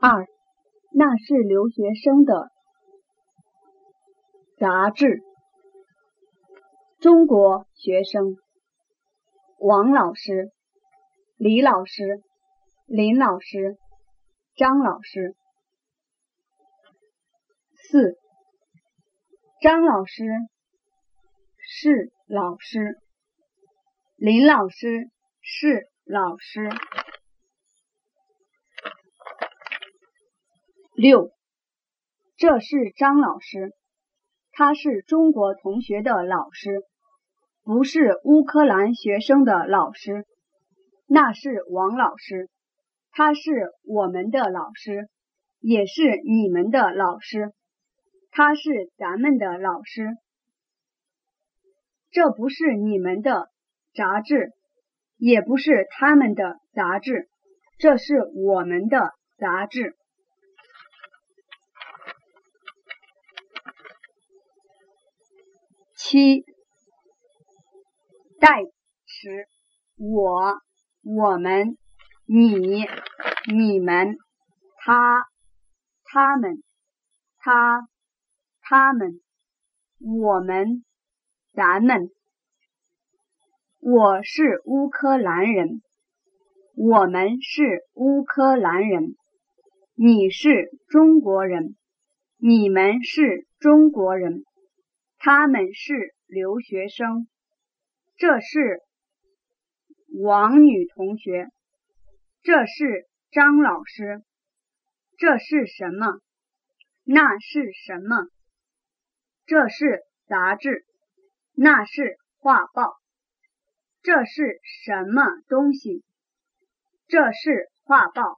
二，那是留学生的杂志。中国学生，王老师、李老师、林老师、张老师。四，张老师是老师，林老师是老师。六，这是张老师，他是中国同学的老师，不是乌克兰学生的老师。那是王老师，他是我们的老师，也是你们的老师，他是咱们的老师。这不是你们的杂志，也不是他们的杂志，这是我们的杂志。七，代词：我、我们、你、你们、他、他们、他、他们、我们、咱们。我是乌克兰人，我们是乌克兰人。你是中国人，你们是中国人。他们是留学生，这是王女同学，这是张老师，这是什么？那是什么？这是杂志，那是画报，这是什么东西？这是画报。